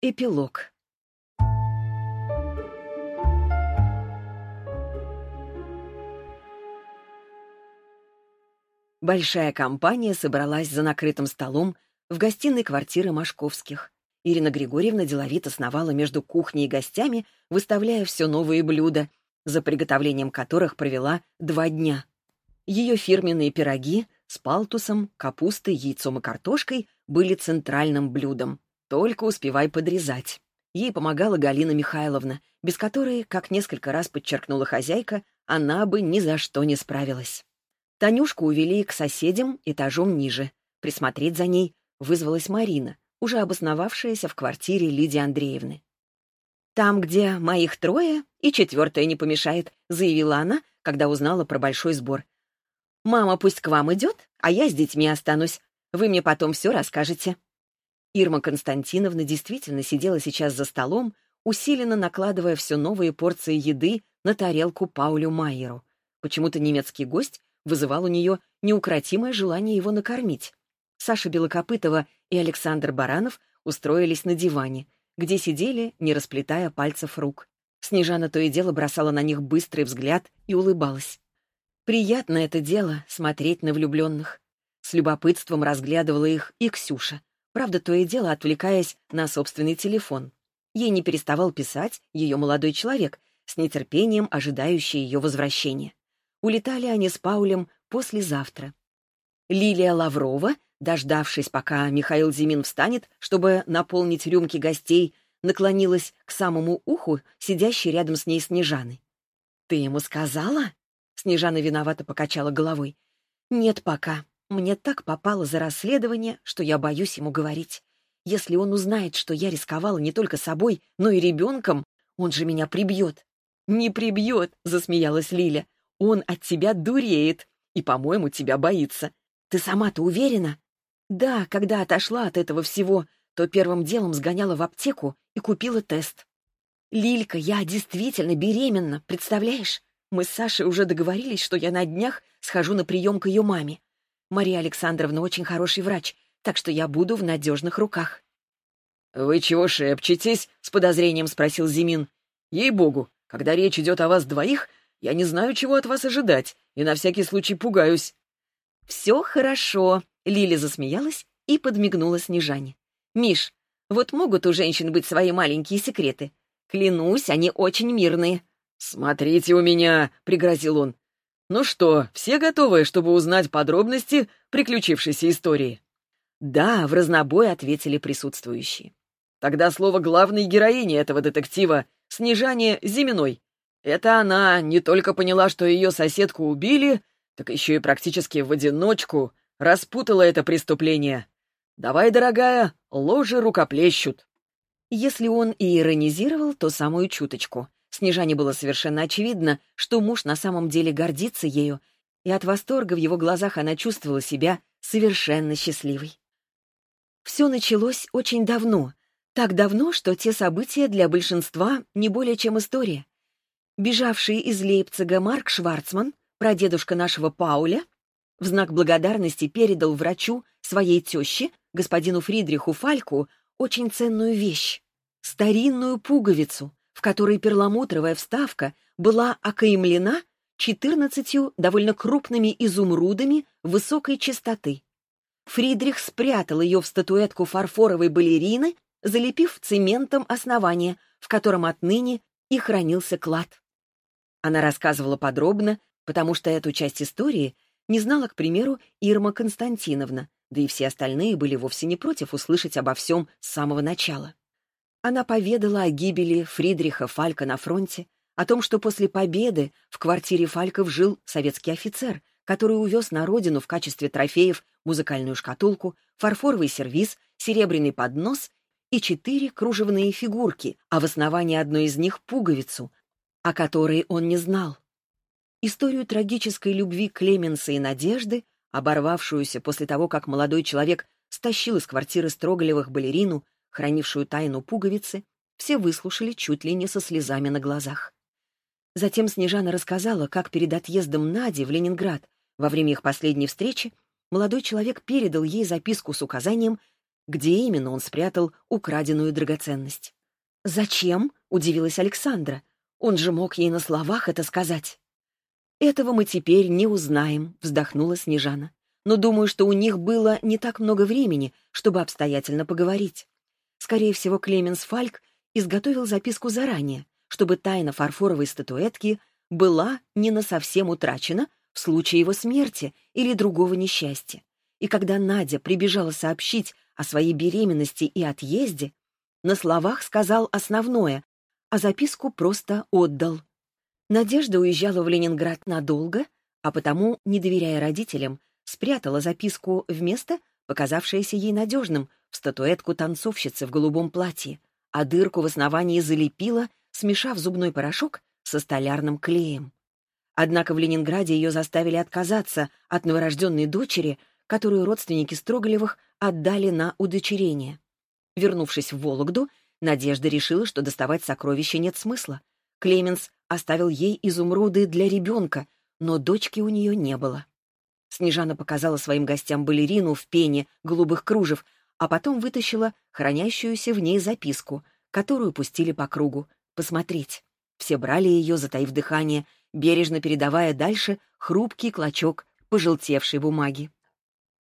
Эпилог. Большая компания собралась за накрытым столом в гостиной квартиры Машковских. Ирина Григорьевна деловито сновала между кухней и гостями, выставляя все новые блюда, за приготовлением которых провела два дня. Ее фирменные пироги с палтусом, капустой, яйцом и картошкой были центральным блюдом. Только успевай подрезать. Ей помогала Галина Михайловна, без которой, как несколько раз подчеркнула хозяйка, она бы ни за что не справилась. Танюшку увели к соседям этажом ниже. Присмотреть за ней вызвалась Марина, уже обосновавшаяся в квартире Лидии Андреевны. «Там, где моих трое, и четвертая не помешает», — заявила она, когда узнала про большой сбор. «Мама пусть к вам идет, а я с детьми останусь. Вы мне потом все расскажете». Ирма Константиновна действительно сидела сейчас за столом, усиленно накладывая все новые порции еды на тарелку Паулю Майеру. Почему-то немецкий гость вызывал у нее неукротимое желание его накормить. Саша Белокопытова и Александр Баранов устроились на диване, где сидели, не расплетая пальцев рук. Снежана то и дело бросала на них быстрый взгляд и улыбалась. Приятно это дело — смотреть на влюбленных. С любопытством разглядывала их и Ксюша, правда, то и дело отвлекаясь на собственный телефон. Ей не переставал писать ее молодой человек, с нетерпением ожидающий ее возвращения. Улетали они с Паулем послезавтра. Лилия Лаврова, дождавшись, пока Михаил Зимин встанет, чтобы наполнить рюмки гостей, наклонилась к самому уху, сидящей рядом с ней Снежаны. «Ты ему сказала?» Снежана виновато покачала головой. «Нет пока. Мне так попало за расследование, что я боюсь ему говорить. Если он узнает, что я рисковала не только собой, но и ребенком, он же меня прибьет». «Не прибьет», — засмеялась Лиля. Он от тебя дуреет и, по-моему, тебя боится. Ты сама-то уверена? Да, когда отошла от этого всего, то первым делом сгоняла в аптеку и купила тест. Лилька, я действительно беременна, представляешь? Мы с Сашей уже договорились, что я на днях схожу на прием к ее маме. Мария Александровна очень хороший врач, так что я буду в надежных руках. «Вы чего шепчетесь?» — с подозрением спросил Зимин. «Ей-богу, когда речь идет о вас двоих, я не знаю, чего от вас ожидать, и на всякий случай пугаюсь». «Все хорошо», — Лили засмеялась и подмигнула Снежане. «Миш, вот могут у женщин быть свои маленькие секреты. Клянусь, они очень мирные». «Смотрите у меня», — пригрозил он. «Ну что, все готовы, чтобы узнать подробности приключившейся истории?» «Да», — в разнобой ответили присутствующие. «Тогда слово главной героини этого детектива — Снежане Зиминой. Это она не только поняла, что ее соседку убили, так еще и практически в одиночку распутала это преступление. Давай, дорогая, ложи рукоплещут. Если он и иронизировал, то самую чуточку. Снежане было совершенно очевидно, что муж на самом деле гордится ею, и от восторга в его глазах она чувствовала себя совершенно счастливой. Все началось очень давно, так давно, что те события для большинства не более чем история. Бежавший из Лейпцига Марк Шварцман, прадедушка нашего Пауля, в знак благодарности передал врачу своей теще, господину Фридриху Фальку, очень ценную вещь — старинную пуговицу, в которой перламутровая вставка была окаемлена четырнадцатью довольно крупными изумрудами высокой чистоты. Фридрих спрятал ее в статуэтку фарфоровой балерины, залепив цементом основание, в котором отныне и хранился клад. Она рассказывала подробно, потому что эту часть истории не знала, к примеру, Ирма Константиновна, да и все остальные были вовсе не против услышать обо всем с самого начала. Она поведала о гибели Фридриха Фалька на фронте, о том, что после победы в квартире Фальков жил советский офицер, который увез на родину в качестве трофеев музыкальную шкатулку, фарфоровый сервиз, серебряный поднос и четыре кружевные фигурки, а в основании одной из них — пуговицу, о которой он не знал. Историю трагической любви Клеменса и Надежды, оборвавшуюся после того, как молодой человек стащил из квартиры Строголевых балерину, хранившую тайну пуговицы, все выслушали чуть ли не со слезами на глазах. Затем Снежана рассказала, как перед отъездом Нади в Ленинград, во время их последней встречи, молодой человек передал ей записку с указанием где именно он спрятал украденную драгоценность. «Зачем?» — удивилась Александра. «Он же мог ей на словах это сказать». «Этого мы теперь не узнаем», — вздохнула Снежана. «Но думаю, что у них было не так много времени, чтобы обстоятельно поговорить. Скорее всего, Клеменс Фальк изготовил записку заранее, чтобы тайна фарфоровой статуэтки была не на совсем утрачена в случае его смерти или другого несчастья. И когда Надя прибежала сообщить о своей беременности и отъезде, на словах сказал основное, а записку просто отдал. Надежда уезжала в Ленинград надолго, а потому, не доверяя родителям, спрятала записку в место, показавшееся ей надежным, в статуэтку танцовщицы в голубом платье, а дырку в основании залепила, смешав зубной порошок со столярным клеем. Однако в Ленинграде ее заставили отказаться от новорожденной дочери, которую родственники Строголевых отдали на удочерение. Вернувшись в Вологду, Надежда решила, что доставать сокровища нет смысла. Клеменс оставил ей изумруды для ребенка, но дочки у нее не было. Снежана показала своим гостям балерину в пене голубых кружев, а потом вытащила хранящуюся в ней записку, которую пустили по кругу, посмотреть. Все брали ее, затаив дыхание, бережно передавая дальше хрупкий клочок пожелтевшей бумаги.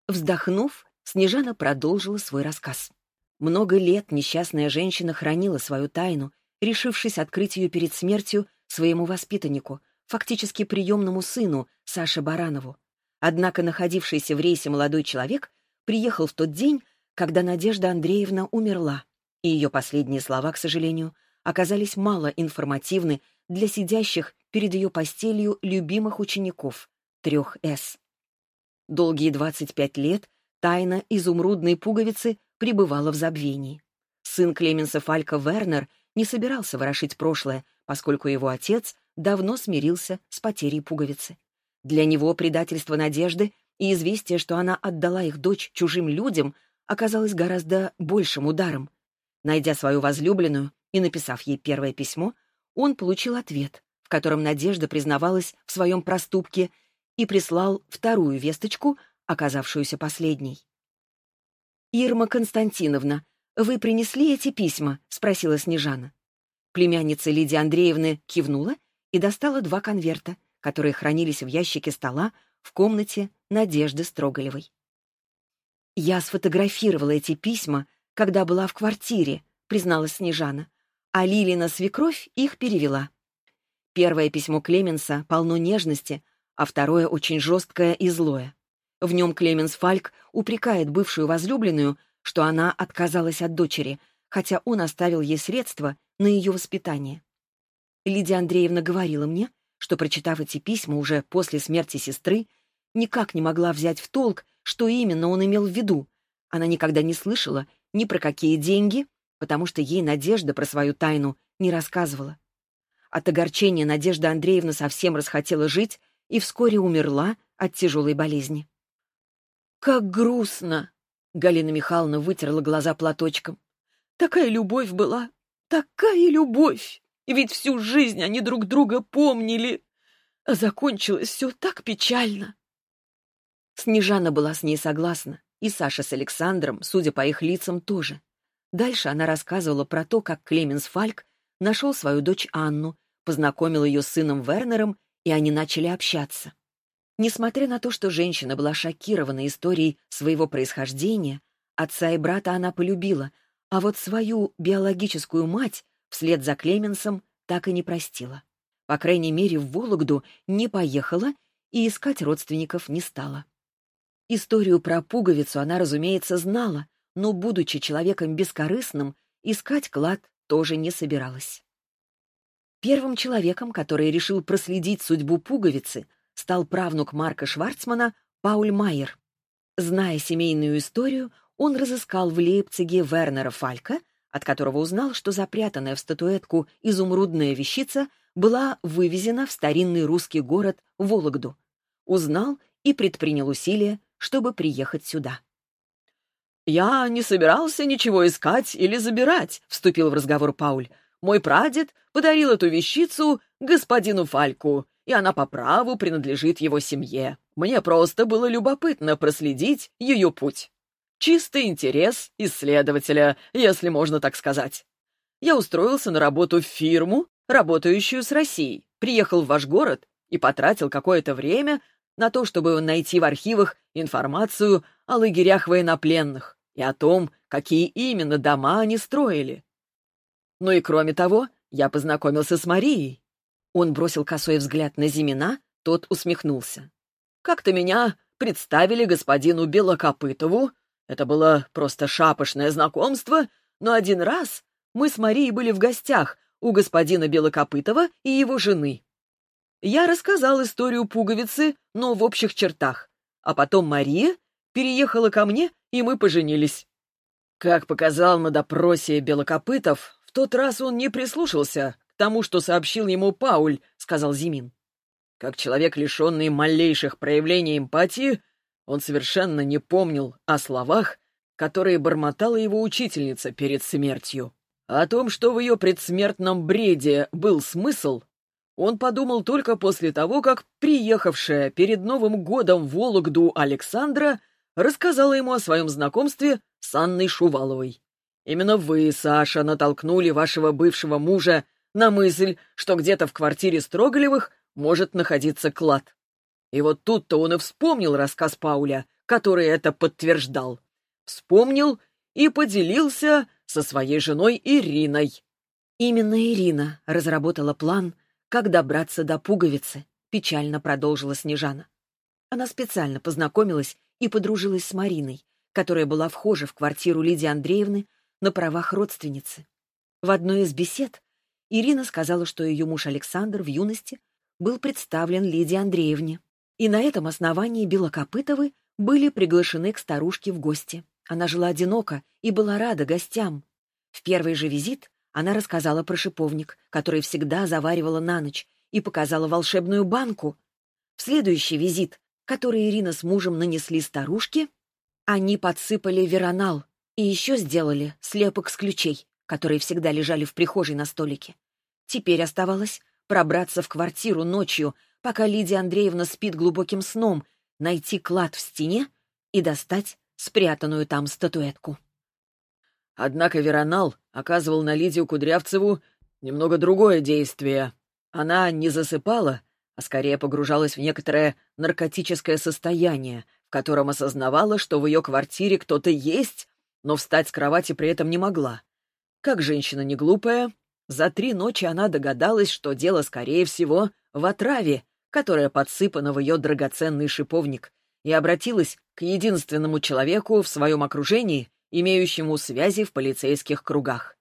Вздохнув, Снежана продолжила свой рассказ. Много лет несчастная женщина хранила свою тайну, решившись открыть ее перед смертью своему воспитаннику, фактически приемному сыну, Саше Баранову. Однако находившийся в рейсе молодой человек приехал в тот день, когда Надежда Андреевна умерла, и ее последние слова, к сожалению, оказались мало информативны для сидящих перед ее постелью любимых учеников, трех «С». Долгие 25 лет тайна изумрудной пуговицы пребывала в забвении. Сын Клеменса Фалька Вернер не собирался ворошить прошлое, поскольку его отец давно смирился с потерей пуговицы. Для него предательство Надежды и известие, что она отдала их дочь чужим людям, оказалось гораздо большим ударом. Найдя свою возлюбленную и написав ей первое письмо, он получил ответ, в котором Надежда признавалась в своем проступке и прислал вторую весточку, оказавшуюся последней. «Ирма Константиновна, вы принесли эти письма?» — спросила Снежана. Племянница Лидии Андреевны кивнула и достала два конверта, которые хранились в ящике стола в комнате Надежды Строголевой. «Я сфотографировала эти письма, когда была в квартире», — призналась Снежана, а Лилина свекровь их перевела. Первое письмо Клеменса полно нежности, а второе очень жесткое и злое. В нем Клеменс Фальк упрекает бывшую возлюбленную, что она отказалась от дочери, хотя он оставил ей средства на ее воспитание. Лидия Андреевна говорила мне, что, прочитав эти письма уже после смерти сестры, никак не могла взять в толк, что именно он имел в виду. Она никогда не слышала ни про какие деньги, потому что ей Надежда про свою тайну не рассказывала. От огорчения Надежда Андреевна совсем расхотела жить и вскоре умерла от тяжелой болезни. «Как грустно!» — Галина Михайловна вытерла глаза платочком. «Такая любовь была! Такая любовь! Ведь всю жизнь они друг друга помнили! А закончилось все так печально!» Снежана была с ней согласна, и Саша с Александром, судя по их лицам, тоже. Дальше она рассказывала про то, как Клеменс Фальк нашел свою дочь Анну, познакомил ее с сыном Вернером, и они начали общаться. Несмотря на то, что женщина была шокирована историей своего происхождения, отца и брата она полюбила, а вот свою биологическую мать вслед за Клеменсом так и не простила. По крайней мере, в Вологду не поехала и искать родственников не стала. Историю про пуговицу она, разумеется, знала, но, будучи человеком бескорыстным, искать клад тоже не собиралась. Первым человеком, который решил проследить судьбу пуговицы, стал правнук Марка Шварцмана Пауль Майер. Зная семейную историю, он разыскал в Лейпциге Вернера Фалька, от которого узнал, что запрятанная в статуэтку изумрудная вещица была вывезена в старинный русский город Вологду. Узнал и предпринял усилия, чтобы приехать сюда. «Я не собирался ничего искать или забирать», — вступил в разговор Пауль. «Мой прадед подарил эту вещицу господину Фальку, и она по праву принадлежит его семье. Мне просто было любопытно проследить ее путь». Чистый интерес исследователя, если можно так сказать. Я устроился на работу в фирму, работающую с Россией, приехал в ваш город и потратил какое-то время на то, чтобы найти в архивах информацию о лагерях военнопленных и о том, какие именно дома они строили. Ну и кроме того, я познакомился с Марией. Он бросил косой взгляд на Зимина, тот усмехнулся. Как-то меня представили господину Белокопытову. Это было просто шапошное знакомство, но один раз мы с Марией были в гостях у господина Белокопытова и его жены. Я рассказал историю пуговицы, но в общих чертах. А потом Мария переехала ко мне, и мы поженились. Как показал на допросе Белокопытов, в тот раз он не прислушался к тому, что сообщил ему Пауль, сказал Зимин. Как человек, лишенный малейших проявлений эмпатии, он совершенно не помнил о словах, которые бормотала его учительница перед смертью. О том, что в ее предсмертном бреде был смысл, он подумал только после того, как приехавшая перед Новым годом в Вологду Александра рассказала ему о своем знакомстве с Анной Шуваловой. Именно вы, Саша, натолкнули вашего бывшего мужа на мысль, что где-то в квартире Строголевых может находиться клад. И вот тут-то он и вспомнил рассказ Пауля, который это подтверждал. Вспомнил и поделился со своей женой Ириной. Именно Ирина разработала план — как добраться до пуговицы, печально продолжила Снежана. Она специально познакомилась и подружилась с Мариной, которая была вхожа в квартиру Лидии Андреевны на правах родственницы. В одной из бесед Ирина сказала, что ее муж Александр в юности был представлен Лидии Андреевне, и на этом основании Белокопытовы были приглашены к старушке в гости. Она жила одиноко и была рада гостям. В первый же визит она рассказала про шиповник, который всегда заваривала на ночь, и показала волшебную банку. В следующий визит, который Ирина с мужем нанесли старушке, они подсыпали веронал и еще сделали слепок с ключей, которые всегда лежали в прихожей на столике. Теперь оставалось пробраться в квартиру ночью, пока Лидия Андреевна спит глубоким сном, найти клад в стене и достать спрятанную там статуэтку. Однако Веронал оказывал на Лидию Кудрявцеву немного другое действие. Она не засыпала, а скорее погружалась в некоторое наркотическое состояние, в котором осознавала, что в ее квартире кто-то есть, но встать с кровати при этом не могла. Как женщина не глупая, за три ночи она догадалась, что дело, скорее всего, в отраве, которая подсыпана в ее драгоценный шиповник, и обратилась к единственному человеку в своем окружении, имеющему связи в полицейских кругах.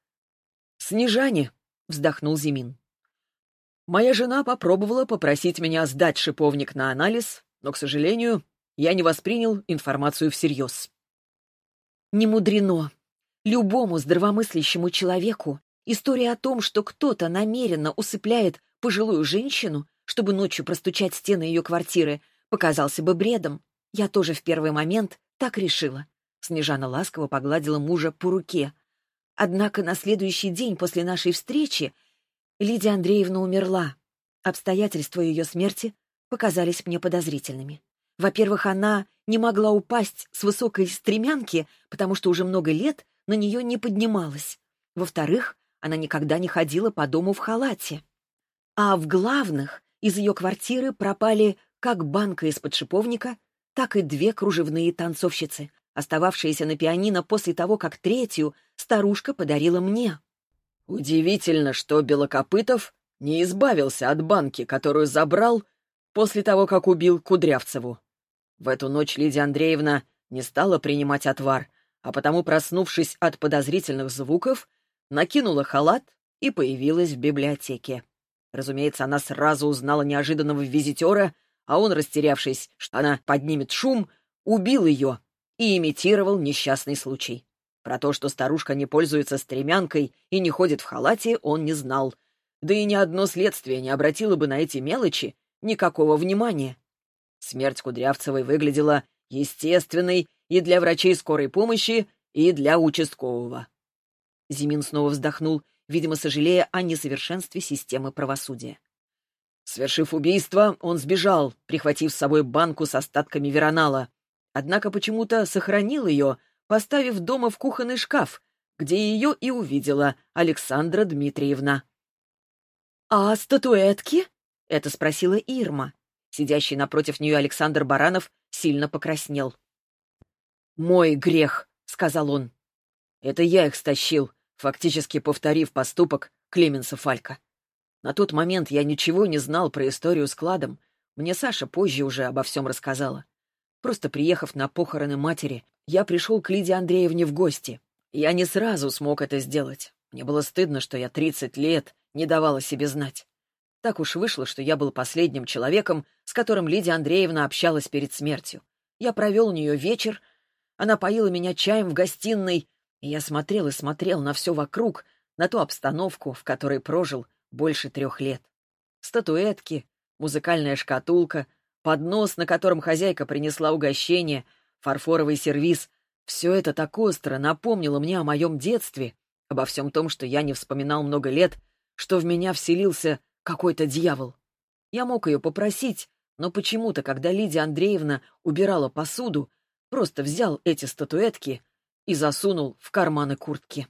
«Снежане», — вздохнул Зимин. «Моя жена попробовала попросить меня сдать шиповник на анализ, но, к сожалению, я не воспринял информацию всерьез». «Не мудрено. Любому здравомыслящему человеку история о том, что кто-то намеренно усыпляет пожилую женщину, чтобы ночью простучать стены ее квартиры, показался бы бредом. Я тоже в первый момент так решила. Снежана ласково погладила мужа по руке. Однако на следующий день после нашей встречи Лидия Андреевна умерла. Обстоятельства ее смерти показались мне подозрительными. Во-первых, она не могла упасть с высокой стремянки, потому что уже много лет на нее не поднималась. Во-вторых, она никогда не ходила по дому в халате. А в главных из ее квартиры пропали как банка из-под шиповника, так и две кружевные танцовщицы, остававшаяся на пианино после того, как третью старушка подарила мне. Удивительно, что Белокопытов не избавился от банки, которую забрал после того, как убил Кудрявцеву. В эту ночь Лидия Андреевна не стала принимать отвар, а потому, проснувшись от подозрительных звуков, накинула халат и появилась в библиотеке. Разумеется, она сразу узнала неожиданного визитера, а он, растерявшись, что она поднимет шум, убил ее и имитировал несчастный случай. Про то, что старушка не пользуется стремянкой и не ходит в халате, он не знал. Да и ни одно следствие не обратило бы на эти мелочи никакого внимания. Смерть Кудрявцевой выглядела естественной и для врачей скорой помощи, и для участкового. Зимин снова вздохнул, видимо, сожалея о несовершенстве системы правосудия. Свершив убийство, он сбежал, прихватив с собой банку с остатками веронала. Однако почему-то сохранил ее поставив дома в кухонный шкаф, где ее и увидела Александра Дмитриевна. «А статуэтки?» — это спросила Ирма. Сидящий напротив нее Александр Баранов сильно покраснел. «Мой грех», — сказал он. «Это я их стащил, фактически повторив поступок Клеменса Фалька. На тот момент я ничего не знал про историю с кладом. Мне Саша позже уже обо всем рассказала. Просто приехав на похороны матери, я пришел к Лидии Андреевне в гости. Я не сразу смог это сделать. Мне было стыдно, что я 30 лет не давала себе знать. Так уж вышло, что я был последним человеком, с которым Лидия Андреевна общалась перед смертью. Я провел у нее вечер, она поила меня чаем в гостиной, и я смотрел и смотрел на все вокруг, на ту обстановку, в которой прожил больше трех лет. Статуэтки, музыкальная шкатулка, поднос, на котором хозяйка принесла угощение, фарфоровый сервиз — все это так остро напомнило мне о моем детстве, обо всем том, что я не вспоминал много лет, что в меня вселился какой-то дьявол. Я мог ее попросить, но почему-то, когда Лидия Андреевна убирала посуду, просто взял эти статуэтки и засунул в карманы куртки.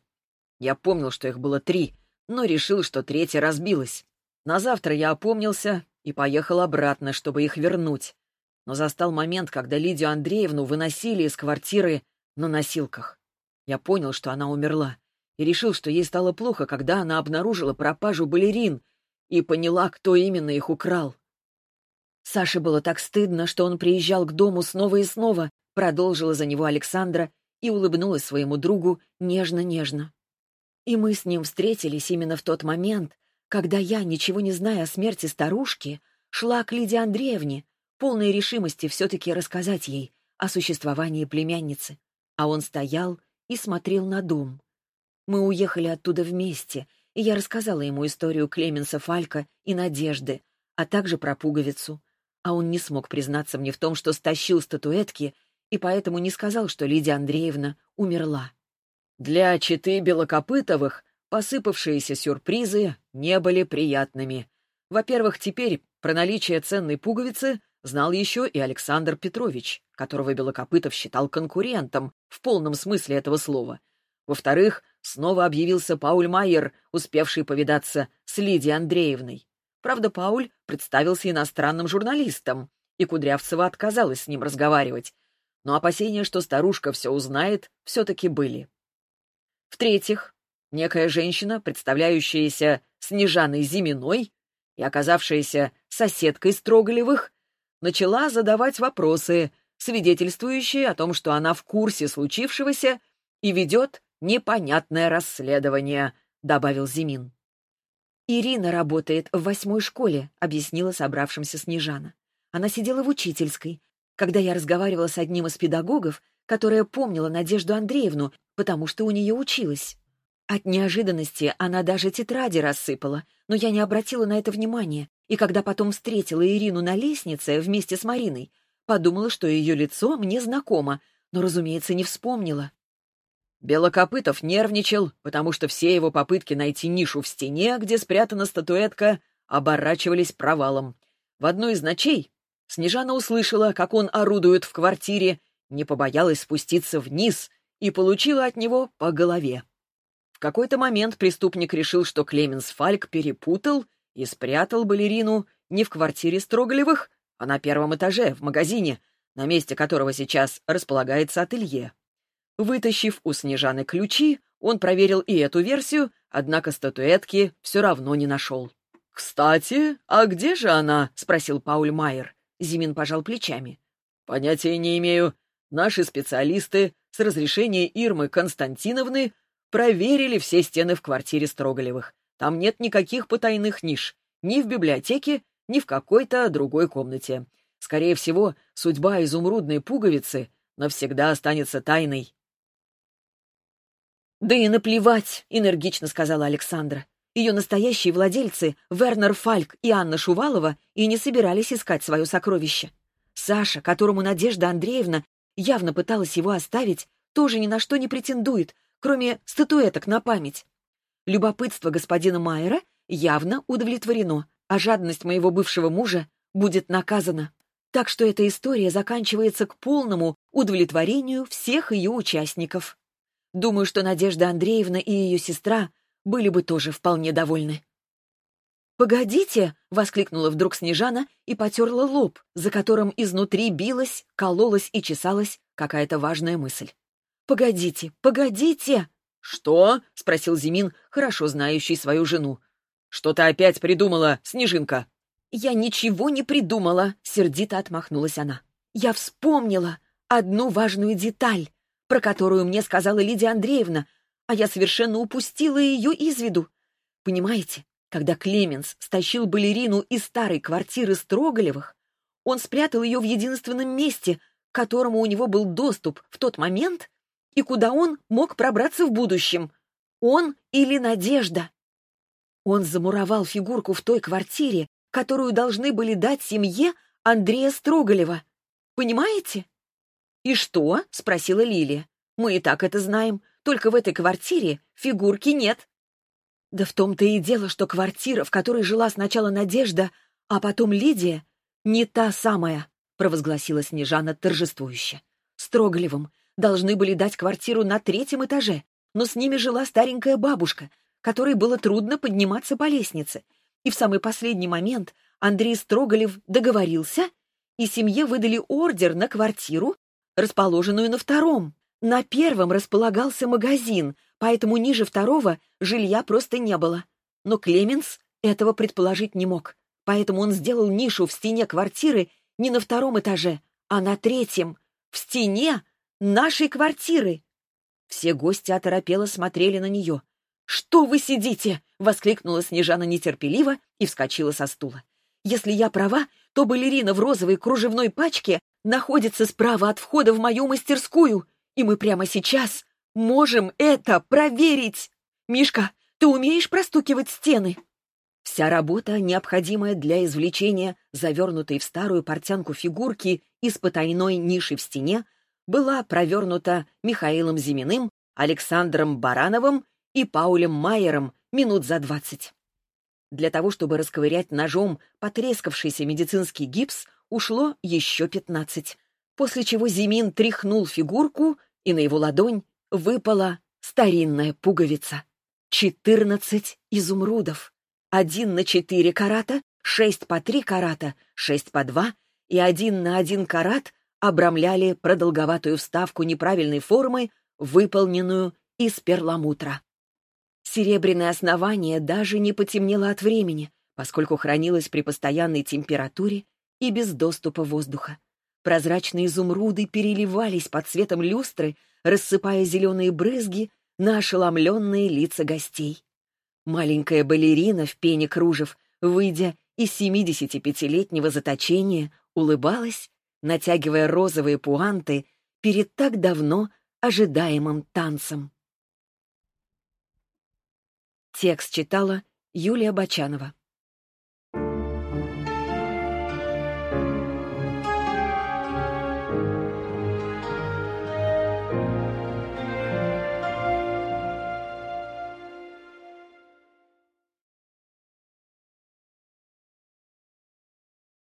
Я помнил, что их было три, но решил, что третья разбилась. На завтра я опомнился и поехал обратно, чтобы их вернуть. Но застал момент, когда Лидию Андреевну выносили из квартиры на носилках. Я понял, что она умерла, и решил, что ей стало плохо, когда она обнаружила пропажу балерин и поняла, кто именно их украл. Саше было так стыдно, что он приезжал к дому снова и снова, продолжила за него Александра и улыбнулась своему другу нежно-нежно. И мы с ним встретились именно в тот момент, когда я, ничего не зная о смерти старушки, шла к Лидии Андреевне, полной решимости все-таки рассказать ей о существовании племянницы. А он стоял и смотрел на дом. Мы уехали оттуда вместе, и я рассказала ему историю Клеменса Фалька и Надежды, а также про пуговицу. А он не смог признаться мне в том, что стащил статуэтки, и поэтому не сказал, что Лидия Андреевна умерла. Для читы Белокопытовых посыпавшиеся сюрпризы не были приятными. Во-первых, теперь про наличие ценной пуговицы знал еще и Александр Петрович, которого Белокопытов считал конкурентом в полном смысле этого слова. Во-вторых, снова объявился Пауль Майер, успевший повидаться с Лидией Андреевной. Правда, Пауль представился иностранным журналистом, и Кудрявцева отказалась с ним разговаривать. Но опасения, что старушка все узнает, все-таки были. В-третьих, некая женщина, представляющаяся Снежаной Зиминой и оказавшаяся соседкой Строголевых, начала задавать вопросы, свидетельствующие о том, что она в курсе случившегося и ведет непонятное расследование, добавил Зимин. «Ирина работает в восьмой школе», — объяснила собравшимся Снежана. Она сидела в учительской. Когда я разговаривала с одним из педагогов, которая помнила Надежду Андреевну, потому что у нее училась. От неожиданности она даже тетради рассыпала, но я не обратила на это внимания, и когда потом встретила Ирину на лестнице вместе с Мариной, подумала, что ее лицо мне знакомо, но, разумеется, не вспомнила. Белокопытов нервничал, потому что все его попытки найти нишу в стене, где спрятана статуэтка, оборачивались провалом. В одну из ночей Снежана услышала, как он орудует в квартире, не побоялась спуститься вниз и получила от него по голове. В какой-то момент преступник решил, что Клеменс Фальк перепутал и спрятал балерину не в квартире Строголевых, а на первом этаже, в магазине, на месте которого сейчас располагается ателье. Вытащив у Снежаны ключи, он проверил и эту версию, однако статуэтки все равно не нашел. «Кстати, а где же она?» — спросил Пауль Майер. Зимин пожал плечами. «Понятия не имею. Наши специалисты с разрешения Ирмы Константиновны проверили все стены в квартире Строголевых. Там нет никаких потайных ниш. Ни в библиотеке, ни в какой-то другой комнате. Скорее всего, судьба изумрудной пуговицы навсегда останется тайной. «Да и наплевать», — энергично сказала Александра. Ее настоящие владельцы, Вернер Фальк и Анна Шувалова, и не собирались искать свое сокровище. Саша, которому Надежда Андреевна явно пыталась его оставить, тоже ни на что не претендует, кроме статуэток на память. Любопытство господина Майера явно удовлетворено, а жадность моего бывшего мужа будет наказана. Так что эта история заканчивается к полному удовлетворению всех ее участников. Думаю, что Надежда Андреевна и ее сестра были бы тоже вполне довольны. «Погодите!» — воскликнула вдруг Снежана и потерла лоб, за которым изнутри билась, кололась и чесалась какая-то важная мысль. «Погодите, погодите!» «Что?» — спросил Зимин, хорошо знающий свою жену. «Что ты опять придумала, Снежинка?» «Я ничего не придумала», — сердито отмахнулась она. «Я вспомнила одну важную деталь, про которую мне сказала Лидия Андреевна, а я совершенно упустила ее из виду. Понимаете, когда Клеменс стащил балерину из старой квартиры Строголевых, он спрятал ее в единственном месте, к которому у него был доступ в тот момент и куда он мог пробраться в будущем. Он или Надежда. Он замуровал фигурку в той квартире, которую должны были дать семье Андрея Строголева. Понимаете? «И что?» — спросила Лилия. «Мы и так это знаем, только в этой квартире фигурки нет». Да в том-то и дело, что квартира, в которой жила сначала Надежда, а потом Лидия, не та самая, провозгласила Снежана торжествующе. Строголевым должны были дать квартиру на третьем этаже, но с ними жила старенькая бабушка, которой было трудно подниматься по лестнице, и в самый последний момент Андрей Строголев договорился, и семье выдали ордер на квартиру, расположенную на втором. На первом располагался магазин, поэтому ниже второго жилья просто не было. Но Клеменс этого предположить не мог, поэтому он сделал нишу в стене квартиры не на втором этаже, а на третьем, в стене нашей квартиры. Все гости оторопело смотрели на нее. «Что вы сидите?» — воскликнула Снежана нетерпеливо и вскочила со стула. «Если я права, то балерина в розовой кружевной пачке находится справа от входа в мою мастерскую, и мы прямо сейчас можем это проверить. Мишка, ты умеешь простукивать стены?» Вся работа, необходимая для извлечения завернутой в старую портянку фигурки из потайной ниши в стене, была провернута Михаилом Зиминым, Александром Барановым и Паулем Майером минут за двадцать. Для того, чтобы расковырять ножом потрескавшийся медицинский гипс, ушло еще пятнадцать. После чего Зимин тряхнул фигурку, и на его ладонь выпала старинная пуговица. Четырнадцать изумрудов. Один на четыре карата, шесть по три карата, шесть по два и один на один карат обрамляли продолговатую вставку неправильной формы, выполненную из перламутра. Серебряное основание даже не потемнело от времени, поскольку хранилось при постоянной температуре и без доступа воздуха. Прозрачные изумруды переливались под светом люстры, рассыпая зеленые брызги на ошеломленные лица гостей. Маленькая балерина в пене кружев, выйдя из 75-летнего заточения, улыбалась, натягивая розовые пуанты перед так давно ожидаемым танцем. Текст читала Юлия Бочанова.